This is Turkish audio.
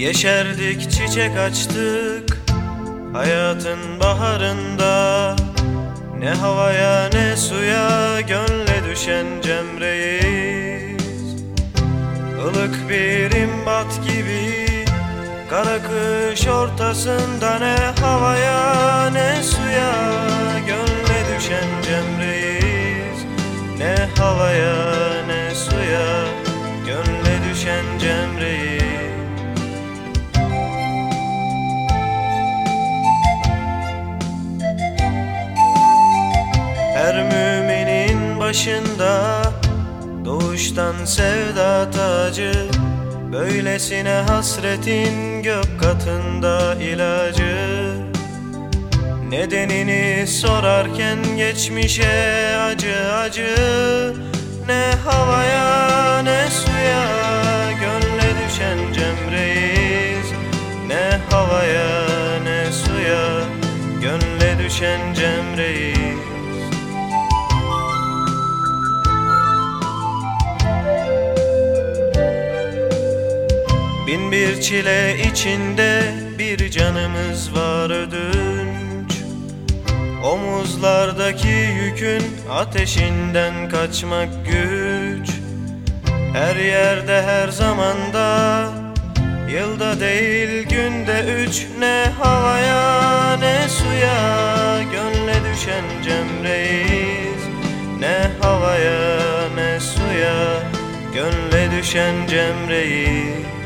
Yeşerdik çiçek açtık Hayatın baharında. Ne havaya ne suya Gönle düşen cemreyiz Ilık bir imbat gibi Kara kış ortasında Ne havaya ne suya Gönle düşen cemreyiz Ne havaya Her müminin başında Doğuştan sevda tacı Böylesine hasretin gök katında ilacı. Nedenini sorarken geçmişe acı acı Ne havaya ne suya Gönle düşen cemreyiz Ne havaya ne suya Gönle düşen cemreyiz Bin bir çile içinde bir canımız var ödünç. Omuzlardaki yükün ateşinden kaçmak güç. Her yerde her zamanda Yılda değil günde üç. Ne havaya ne suya Gönle düşen cemreyiz Ne havaya ne suya Gönle düşen cemreyiz